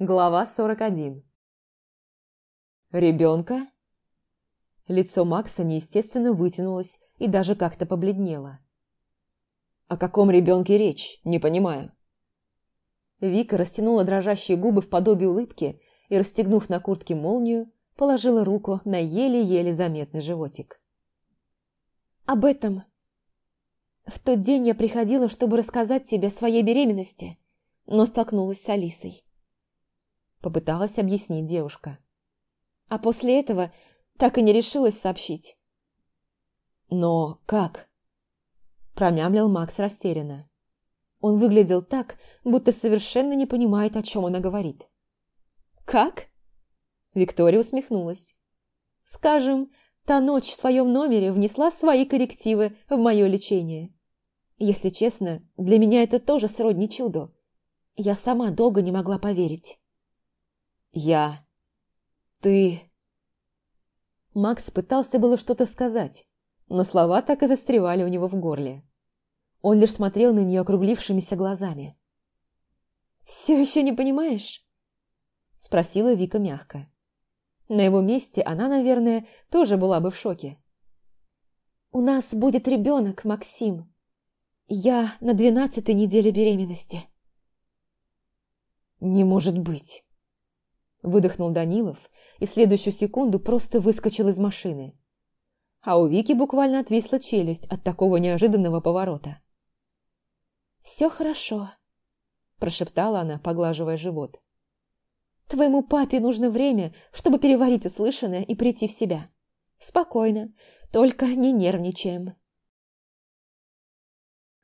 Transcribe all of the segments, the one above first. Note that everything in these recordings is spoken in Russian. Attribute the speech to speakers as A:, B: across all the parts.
A: Глава 41 «Ребенка?» Лицо Макса неестественно вытянулось и даже как-то побледнело. «О каком ребенке речь? Не понимаю». Вика растянула дрожащие губы в подобие улыбки и, расстегнув на куртке молнию, положила руку на еле-еле заметный животик.
B: «Об этом. В тот день я приходила, чтобы рассказать тебе о своей беременности, но столкнулась с Алисой.
A: Попыталась объяснить девушка.
B: А после этого так и не решилась сообщить.
A: «Но как?» Промямлил Макс растерянно. Он выглядел так, будто совершенно не понимает, о чем она говорит.
B: «Как?»
A: Виктория усмехнулась. «Скажем, та ночь в твоем номере внесла свои коррективы в мое лечение. Если честно, для меня это тоже сродни чуду. Я сама долго не могла поверить». «Я... ты...» Макс пытался было что-то сказать, но слова так и застревали у него в горле. Он лишь смотрел на нее округлившимися глазами.
B: «Все еще не понимаешь?»
A: Спросила Вика мягко. На его месте она, наверное, тоже была бы в шоке.
B: «У нас будет ребенок, Максим. Я на двенадцатой неделе беременности».
A: «Не может быть!» Выдохнул Данилов и в следующую секунду просто выскочил из машины. А у Вики буквально отвисла челюсть от такого неожиданного поворота.
B: «Все хорошо», – прошептала она, поглаживая живот. «Твоему папе нужно время, чтобы переварить услышанное и прийти в себя. Спокойно, только не нервничаем».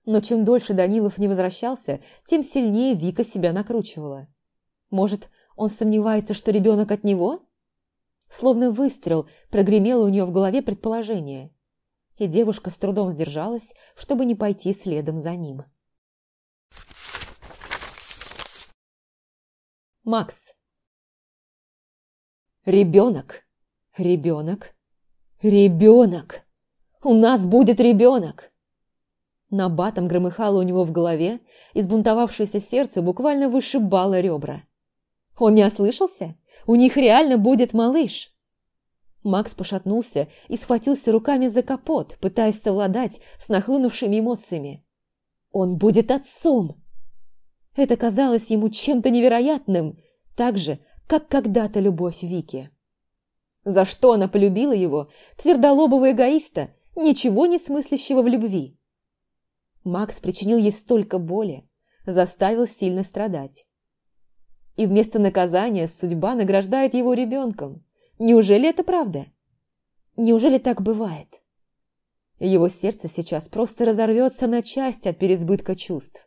A: Но чем дольше Данилов не возвращался, тем сильнее Вика себя накручивала. Может, он сомневается, что ребенок от него? Словно выстрел прогремело у нее в голове предположение. И девушка с трудом сдержалась, чтобы не пойти следом за ним. Макс. Ребенок. Ребенок. Ребенок. У нас будет ребенок. Набатом громыхало у него в голове, и сбунтовавшееся сердце буквально вышибало ребра. Он не ослышался? У них реально будет малыш. Макс пошатнулся и схватился руками за капот, пытаясь совладать с нахлынувшими эмоциями. Он будет отцом! Это казалось ему чем-то невероятным, так же, как когда-то любовь Вики. За что она полюбила его, твердолобого эгоиста, ничего не смыслящего в любви? Макс причинил ей столько боли, заставил сильно страдать. И вместо наказания судьба награждает его ребенком. Неужели это правда? Неужели так бывает? Его сердце сейчас просто разорвется на части от переизбытка чувств.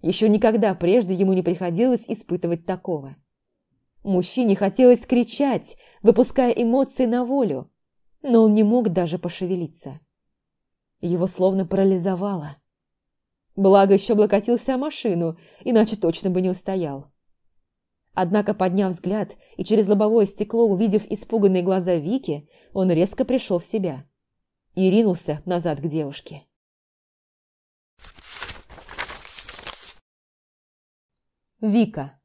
A: Еще никогда прежде ему не приходилось испытывать такого. Мужчине хотелось кричать, выпуская эмоции на волю, но он не мог даже пошевелиться. Его словно парализовало. Благо еще облокотился о машину, иначе точно бы не устоял. Однако, подняв взгляд и через лобовое стекло увидев испуганные глаза Вики, он резко пришел в себя и ринулся назад к девушке. Вика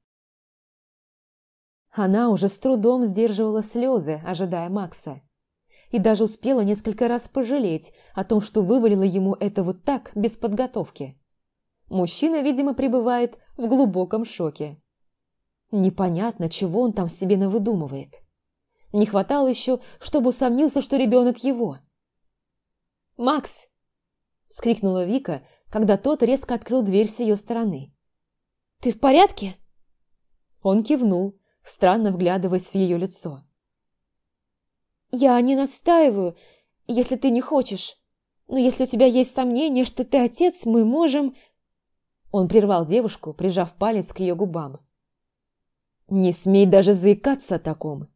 A: Она уже с трудом сдерживала слезы, ожидая Макса, и даже успела несколько раз пожалеть о том, что вывалила ему это вот так, без подготовки. Мужчина, видимо, пребывает в глубоком шоке. Непонятно, чего он там себе навыдумывает. Не хватало еще, чтобы усомнился, что ребенок его. «Макс!» – вскрикнула Вика, когда тот резко открыл дверь с ее стороны. «Ты в порядке?» Он кивнул, странно вглядываясь в ее лицо. «Я не настаиваю, если ты не хочешь. Но если у тебя есть сомнения, что ты отец, мы можем...» Он прервал девушку, прижав палец к ее губам. «Не смей даже заикаться о таком!»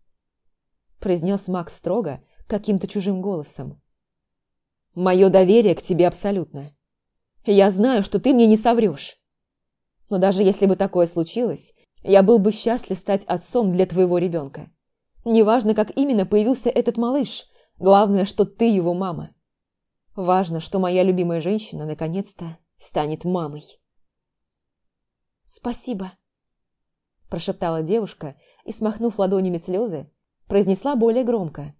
A: произнес Макс строго, каким-то чужим голосом. «Мое доверие к тебе абсолютно. Я знаю, что ты мне не соврешь. Но даже если бы такое случилось, я был бы счастлив стать отцом для твоего ребенка. Неважно, как именно появился этот малыш, главное, что ты его мама. Важно, что моя любимая женщина наконец-то станет мамой».
B: «Спасибо»,
A: прошептала девушка и, смахнув ладонями слезы, произнесла более громко.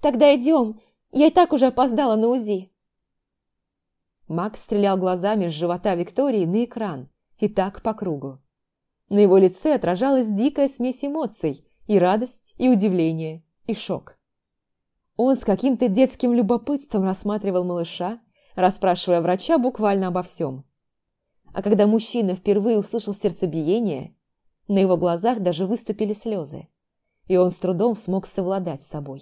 A: «Тогда идем, я и так уже опоздала на УЗИ». Макс стрелял глазами с живота Виктории на экран, и так по кругу. На его лице отражалась дикая смесь эмоций, и радость, и удивление, и шок. Он с каким-то детским любопытством рассматривал малыша, расспрашивая врача буквально обо всем. А когда мужчина впервые услышал сердцебиение, на его глазах даже выступили слезы, и он с трудом смог совладать с собой.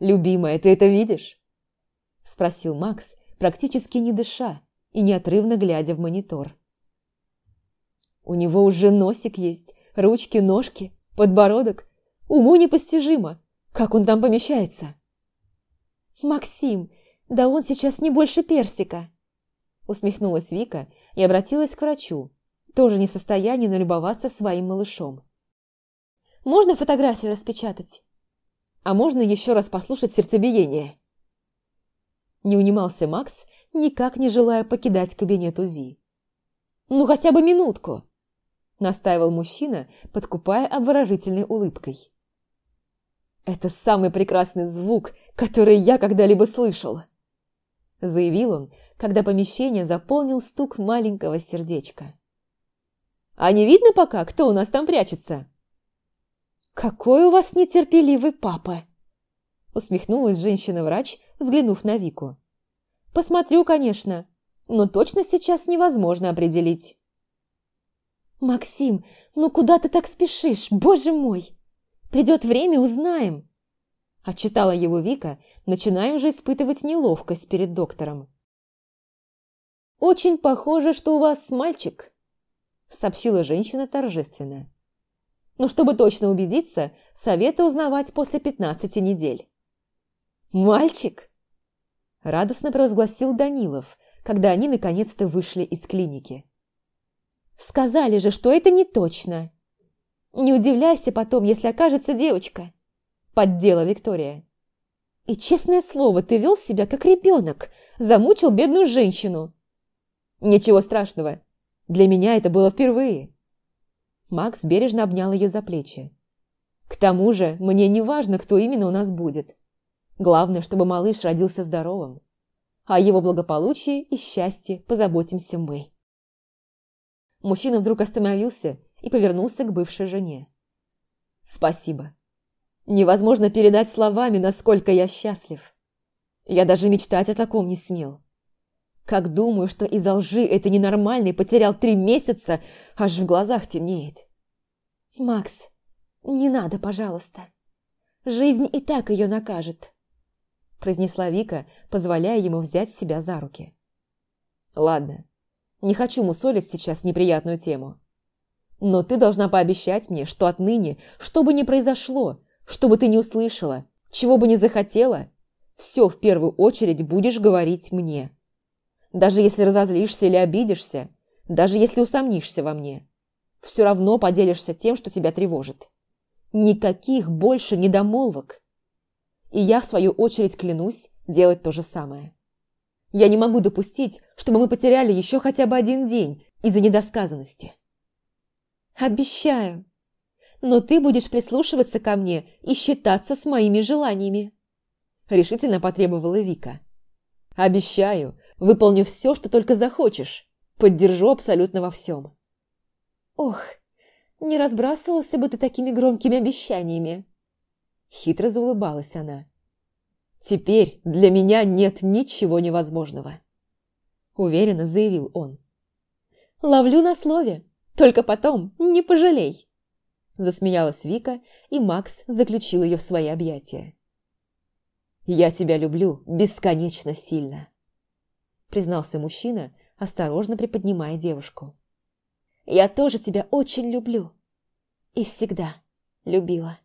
A: «Любимая, ты это видишь?» – спросил Макс, практически не дыша и неотрывно глядя в монитор. «У него уже носик есть, ручки, ножки, подбородок. Уму непостижимо, как он там помещается?»
B: «Максим, да он сейчас не больше персика!» Усмехнулась Вика и обратилась к врачу, тоже не в состоянии налюбоваться своим малышом. «Можно фотографию распечатать?»
A: «А можно еще раз послушать сердцебиение?» Не унимался Макс, никак не желая покидать кабинет УЗИ. «Ну, хотя бы минутку!» Настаивал мужчина, подкупая обворожительной улыбкой. «Это самый прекрасный звук, который я когда-либо слышал!» Заявил он, когда помещение заполнил стук маленького сердечка. А не видно пока, кто у нас там прячется?»
B: «Какой у вас нетерпеливый папа!» Усмехнулась женщина-врач, взглянув на Вику. «Посмотрю, конечно, но точно сейчас невозможно определить». «Максим, ну куда ты так спешишь, боже мой! Придет время, узнаем!» Отчитала его Вика, начиная уже испытывать неловкость перед доктором.
A: «Очень похоже, что у вас мальчик», сообщила женщина торжественно. Но чтобы точно убедиться, советую узнавать после пятнадцати недель. «Мальчик!» – радостно провозгласил Данилов, когда они наконец-то вышли из клиники.
B: «Сказали же, что это не точно!» «Не удивляйся потом, если окажется девочка!» – поддела Виктория. «И, честное слово, ты вел себя как ребенок, замучил бедную женщину!»
A: «Ничего страшного, для меня это было впервые. Макс бережно обнял ее за плечи. К тому же, мне не важно, кто именно у нас будет. Главное, чтобы малыш родился здоровым. О его благополучии и счастье позаботимся мы. Мужчина вдруг остановился и повернулся к бывшей жене. «Спасибо. Невозможно передать словами, насколько я счастлив. Я даже мечтать о таком не смел. Как думаю, что из-за лжи это ненормальный потерял три месяца, аж в глазах темнеет.
B: «Макс, не надо, пожалуйста. Жизнь и так ее накажет», произнесла Вика, позволяя ему взять себя за руки.
A: «Ладно, не хочу мусолить сейчас неприятную тему. Но ты должна пообещать мне, что отныне, что бы ни произошло, что бы ты не услышала, чего бы ни захотела, все в первую очередь будешь говорить мне» даже если разозлишься или обидишься, даже если усомнишься во мне. Все равно поделишься тем, что тебя тревожит. Никаких больше недомолвок. И я, в свою очередь, клянусь делать то же самое. Я не могу допустить, чтобы мы потеряли еще хотя бы один день из-за недосказанности.
B: Обещаю. Но ты будешь прислушиваться ко мне и считаться с моими желаниями.
A: Решительно потребовала Вика. Обещаю, Выполню все, что только захочешь. Поддержу абсолютно во всем.
B: Ох, не разбрасывался бы ты такими громкими обещаниями.
A: Хитро заулыбалась она. Теперь для меня нет ничего невозможного. Уверенно заявил он.
B: Ловлю на слове. Только потом не пожалей.
A: Засмеялась Вика, и Макс заключил ее в свои объятия. «Я тебя люблю бесконечно сильно» признался мужчина, осторожно приподнимая девушку.
B: «Я тоже тебя очень люблю. И всегда любила».